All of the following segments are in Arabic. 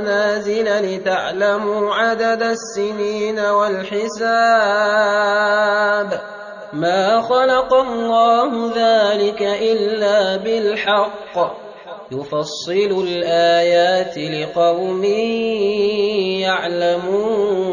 منازل لتعلموا عدد السنين والحساب. ما خلق الله ذلك إلا بالحق. يفصل الآيات لقوم يعلمون.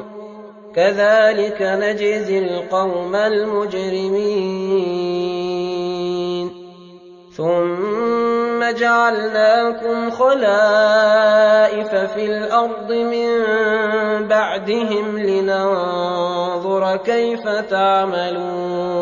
كذلك نجزي القوم المجرمين. ثم جعلناكم خلائف في الأرض من بعدهم لننظر كيف تعملون.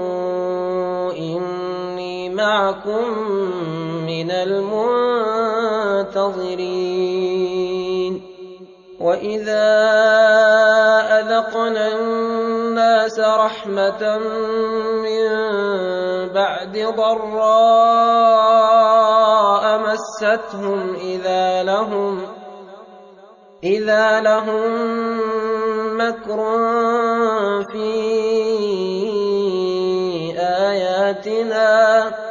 معكم من المنتظرين. وإذا أذقنا الناس رحمة من بعد ضراء مستهم إذا لهم إذا لهم مكر في آياتنا.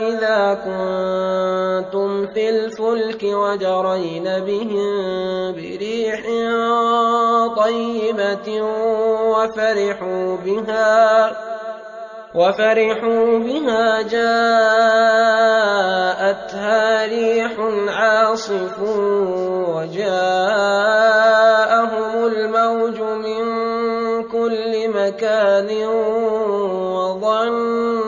إذا كنتم في الفلك وجرين بهم بريح طيبة وفرحوا بها وفرحوا بها جاءتها ريح عاصف وجاءهم الموج من كل مكان وظنوا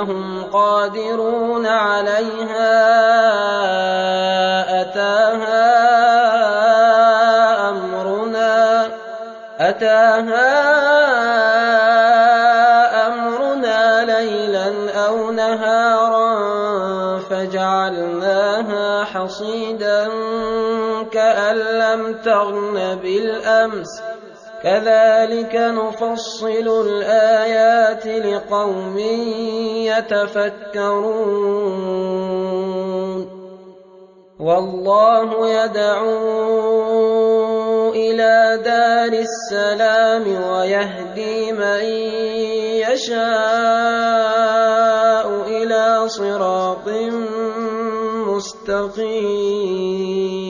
أنهم قادرون عليها أتاها أمرنا أتاها أمرنا ليلا أو نهارا فجعلناها حصيدا كأن لم تغن بالأمس كذلك نفصل الآيات لقوم يتفكرون. والله يدعو إلى دار السلام ويهدي من يشاء إلى صراط مستقيم.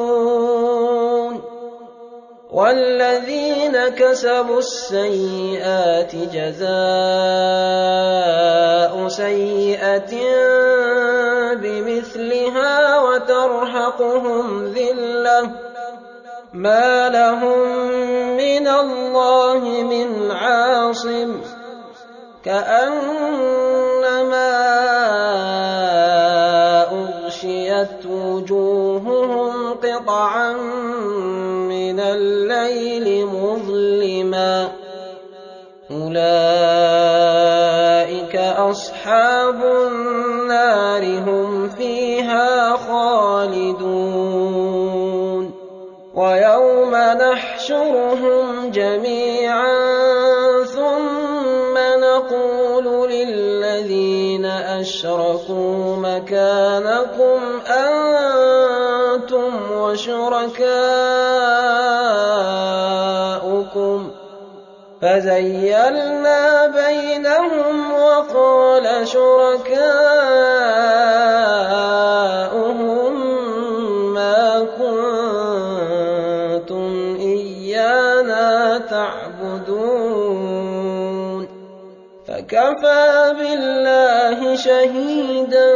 والذين كسبوا السيئات جزاء سيئة بمثلها وترهقهم ذلة ما لهم من الله من عاصم كأنما أولئك أصحاب النار هم فيها خالدون. ويوم نحشرهم جميعا ثم نقول للذين أشركوا مكانكم أنتم وشركاؤكم. فزيلنا بينهم وقال شركاؤهم ما كنتم إيانا تعبدون فكفى بالله شهيدا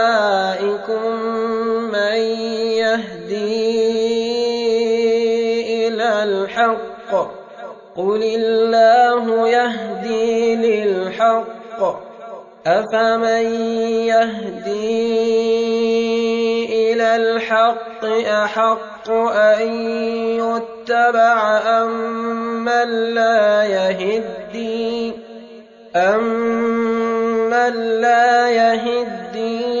من يهدي إلى الحق. قل الله يهدي للحق. أفمن يهدي إلى الحق أحق أن يتبع أمن لا يهدي؟ أمن لا يهدي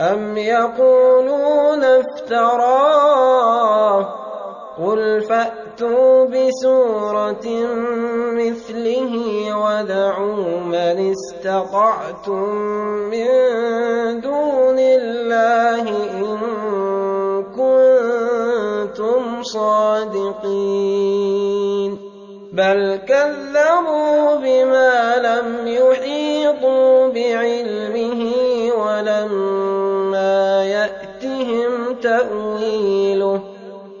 أم يقولون افتراه قل فأتوا بسورة مثله ودعوا من استطعتم من دون الله إن كنتم صادقين بل كذبوا بما لم يحيطوا بعلمه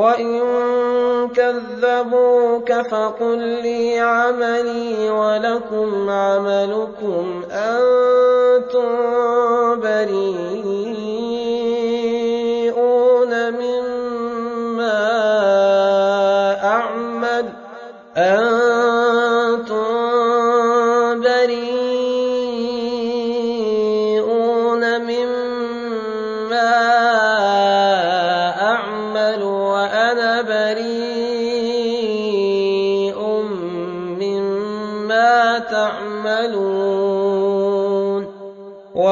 وَإِن كَذَّبُوكَ فَقُل لِّي عَمَلِي وَلَكُمْ عَمَلُكُمْ أَنتُم بَرِيئُونَ مِمَّا أَعْمَلُ أَنتُم بَرِيئُونَ مِمَّا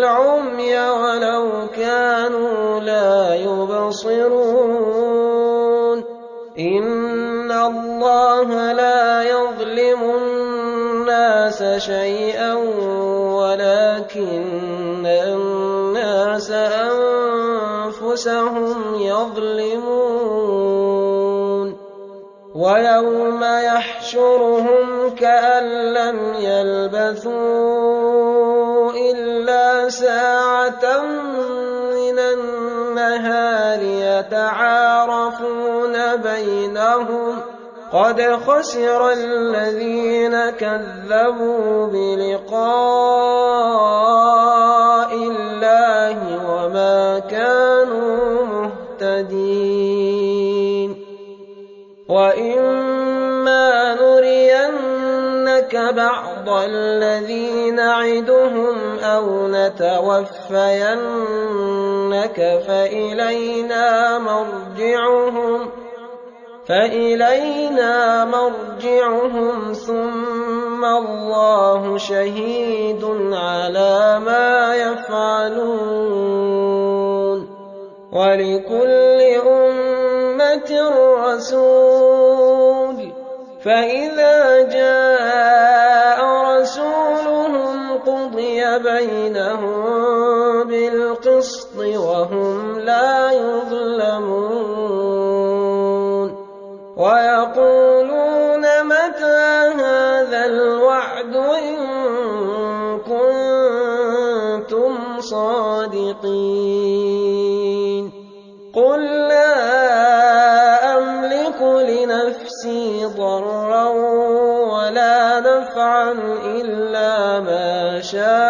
العمي ولو كانوا لا يبصرون. إن الله لا يظلم الناس شيئا ولكن الناس أنفسهم يظلمون. ويوم يحشرهم كأن لم يلبثوا ساعة من النهار يتعارفون بينهم قد خسر الذين كذبوا بلقاء الله وما كانوا مهتدين وإما نرينك بعض الذي نعدهم أو نتوفينك فإلينا مرجعهم فإلينا مرجعهم ثم الله شهيد على ما يفعلون ولكل أمة رسول فإذا جاء بينهم بالقسط وهم لا يظلمون ويقولون متى هذا الوعد إن كنتم صادقين قل لا أملك لنفسي ضرا ولا نفعا إلا ما شاء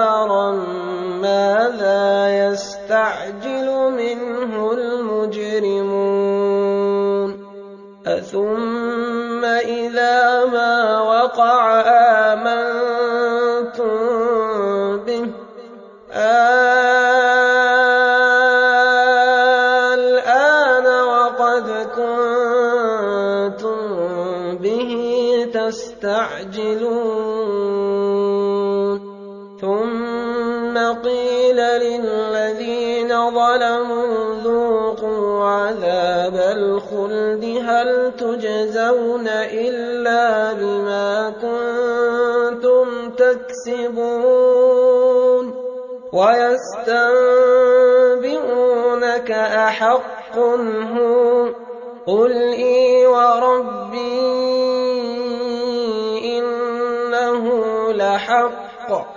تكسبون ويستنبئونك أحق هو قل إي وربي إنه لحق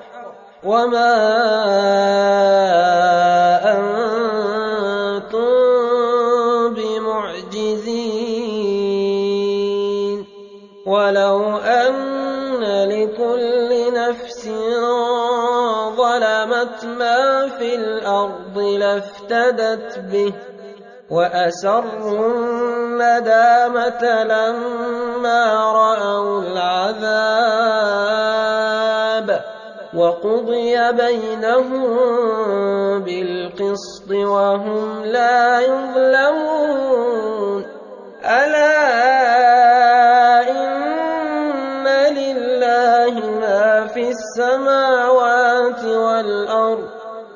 وما الأرض لافتدت به وأسروا الندامة لما رأوا العذاب وقضي بينهم بالقسط وهم لا يظلمون. ألا إن لله ما في السماوات والأرض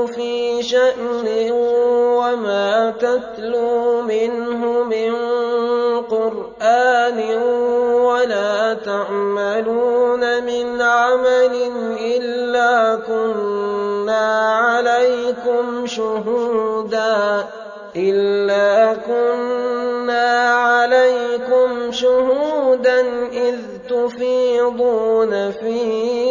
في شأن وما تتلو منه من قرآن ولا تعملون من عمل إلا كنا عليكم شهودا إلا كنا عليكم شهودا إذ تفيضون فيه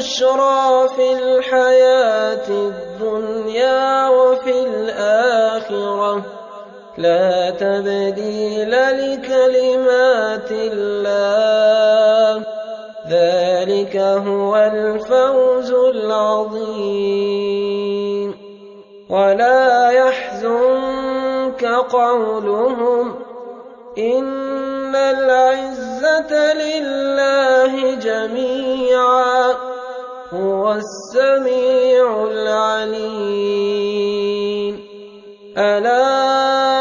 البشرى في الحياة الدنيا وفي الآخرة. لا تبديل لكلمات الله. ذلك هو الفوز العظيم. ولا يحزنك قولهم إن العزة لله جميعا. هو السميع العليم. ألا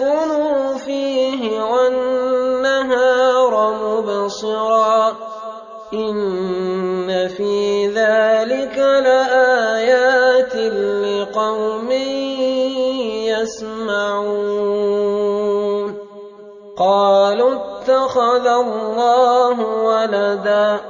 لتسكنوا فيه والنهار مبصرا إن في ذلك لآيات لقوم يسمعون. قالوا اتخذ الله ولدا.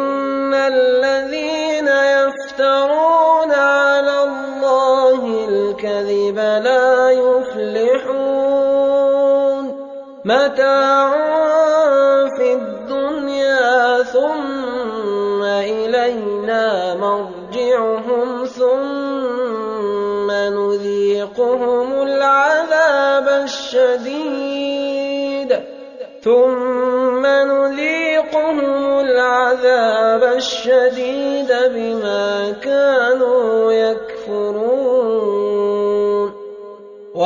الكذب لا يفلحون. متاع في الدنيا ثم إلينا مرجعهم ثم نذيقهم العذاب الشديد. ثم نذيقهم العذاب الشديد بما كانوا يكفرون.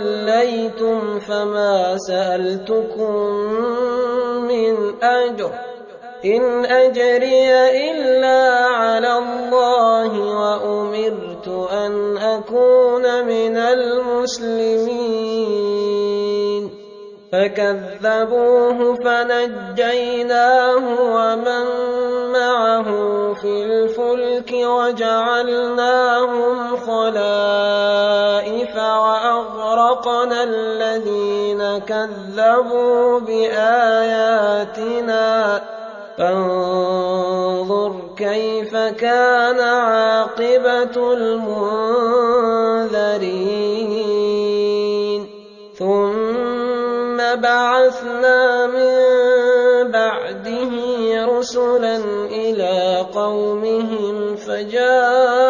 توليتم فما سألتكم من أجر. إن أجري إلا على الله وأمرت أن أكون من المسلمين. فكذبوه فنجيناه ومن معه في الفلك وجعلناهم خلائف وأغرقنا الذين كذبوا بآياتنا. فانظر كيف كان عاقبة المنذرين. ثم بعثنا من بعده رسلا إلى قومهم فجاءوهم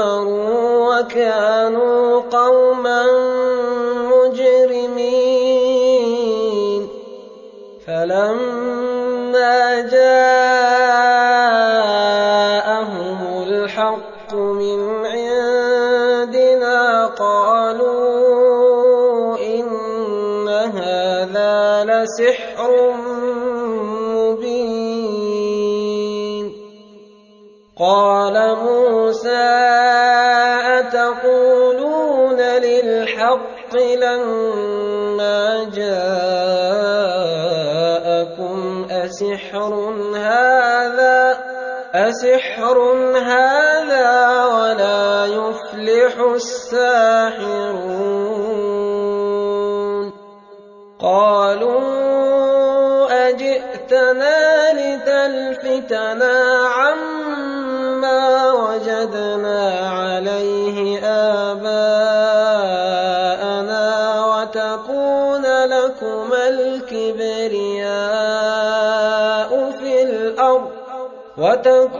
فاستكبروا وكانوا قوما سحر هَذَا وَلَا يُفْلِحُ السَّاحِرُونَ. قَالُوا أَجِئْتَنَا لِتَلْفِتَنَا عَمَّا وَجَدْنَا عَلَيْهِ آبَاءَنَا وَتَكُونَ لَكُمَا الْكِبْرِيَاءُ فِي الْأَرْضِ وَتَكُونَ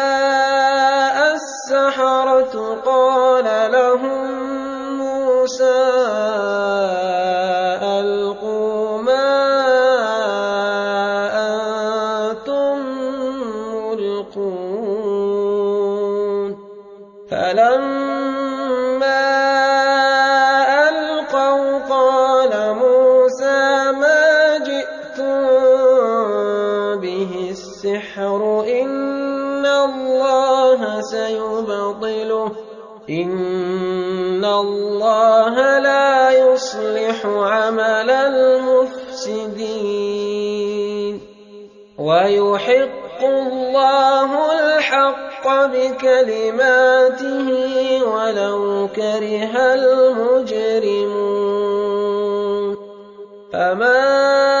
الله لا يصلح عمل المفسدين. ويحق الله الحق بكلماته ولو كره المجرمون. فما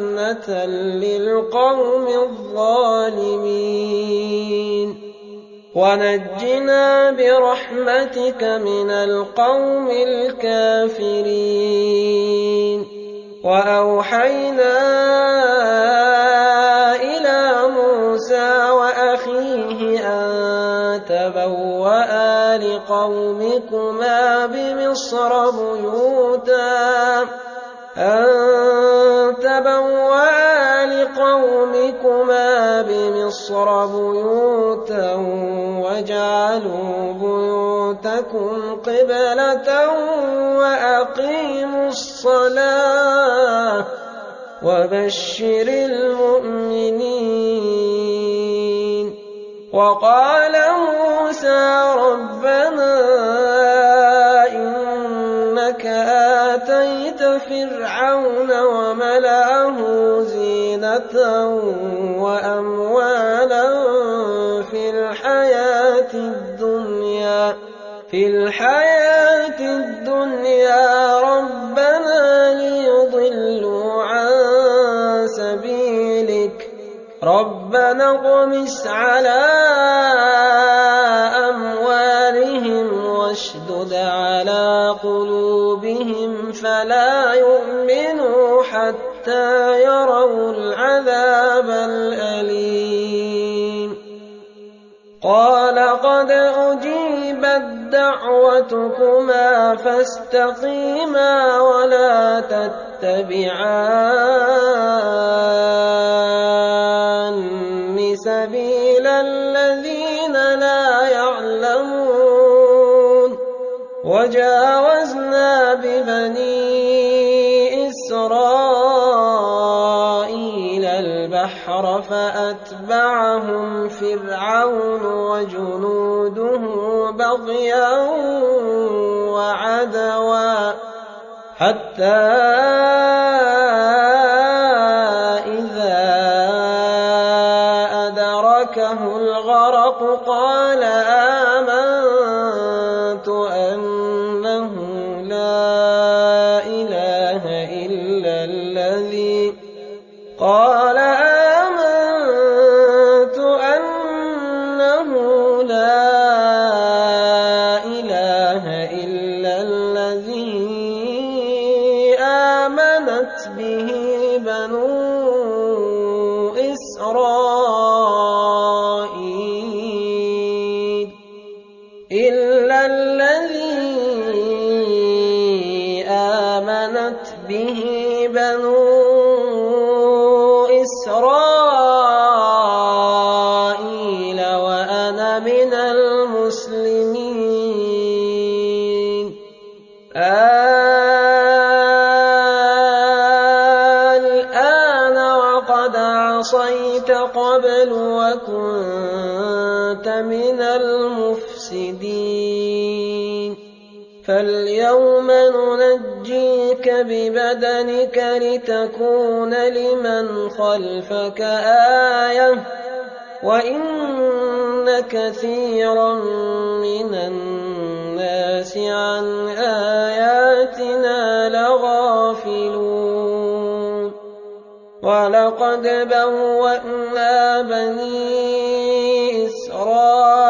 فتنة للقوم الظالمين ونجنا برحمتك من القوم الكافرين وأوحينا إلى موسى وأخيه أن تبوأ لقومكما بمصر بيوتا أن تبوأ لقومكما بمصر بيوتا واجعلوا بيوتكم قبلة وأقيموا الصلاة وبشر المؤمنين. وقال موسى ربنا فرعون وملأه زينة وأموالا في الحياة الدنيا في الحياة الدنيا ربنا ليضلوا عن سبيلك ربنا اطمس على واشدد على قلوبهم فلا يؤمنوا حتى يروا العذاب الأليم. قال قد أجيبت دعوتكما فاستقيما ولا تتبعان سبيل وجاوزنا ببني إسرائيل البحر فأتبعهم فرعون وجنوده بغيا وعدوا حتى ببدنك لتكون لمن خلفك آية وإن كثيرا من الناس عن آياتنا لغافلون. ولقد بوأنا بني إسرائيل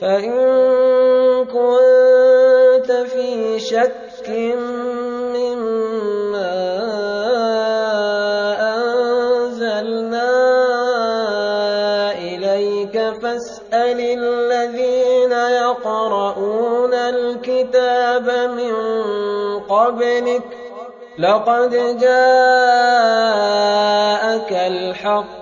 فإن كنت في شك مما أنزلنا إليك فاسأل الذين يقرؤون الكتاب من قبلك لقد جاءك الحق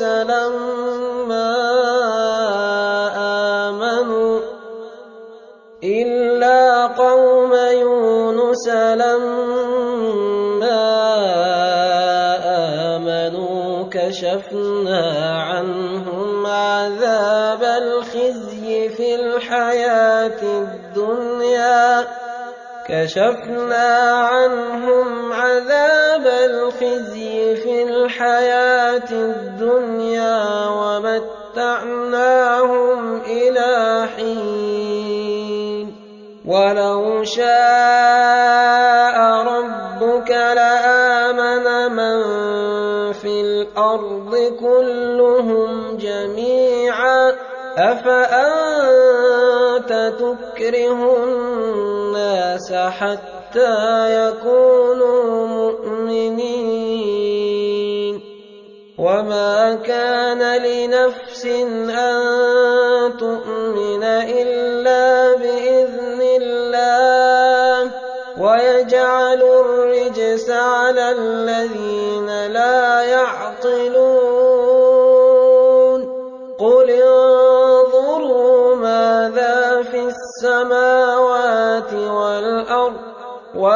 لما آمنوا إلا قوم يونس لما آمنوا كشفنا كشفنا عنهم عذاب الخزي في الحياة الدنيا ومتعناهم إلى حين. ولو شاء ربك لآمن من في الأرض كلهم جميعا. أفأنت تكره الناس حتى يكونوا مؤمنين. وما كان لنفس أن تؤمن إلا بإذن الله. ويجعل الرجس على الذين لا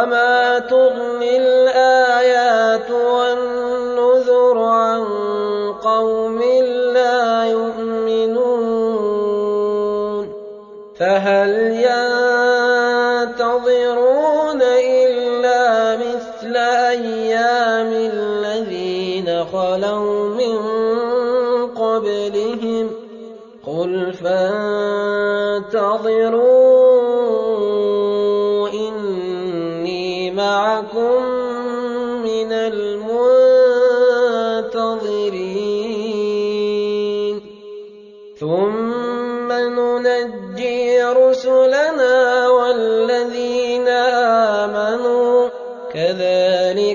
وما تغني الآيات والنذر عن قوم لا يؤمنون فهل ينتظرون إلا مثل أيام الذين خلوا من قبلهم قل فانتظروا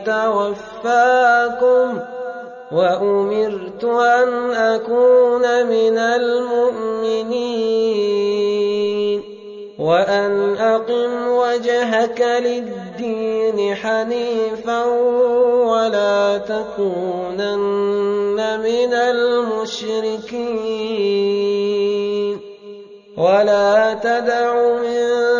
يتوفاكم وأمرت أن أكون من المؤمنين وأن أقم وجهك للدين حنيفا ولا تكونن من المشركين ولا تدع من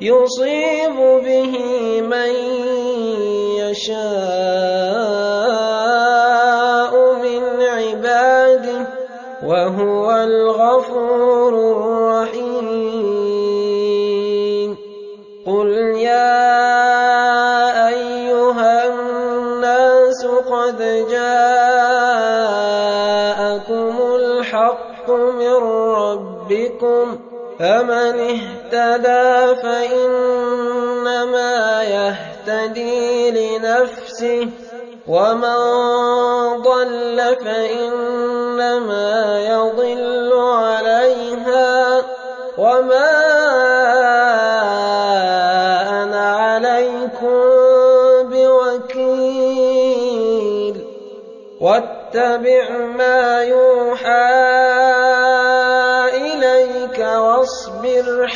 يصيب اهتدى فإنما يهتدي لنفسه ومن ضل فإنما يضل عليها وما أنا عليكم بوكيل واتبع ما يوحى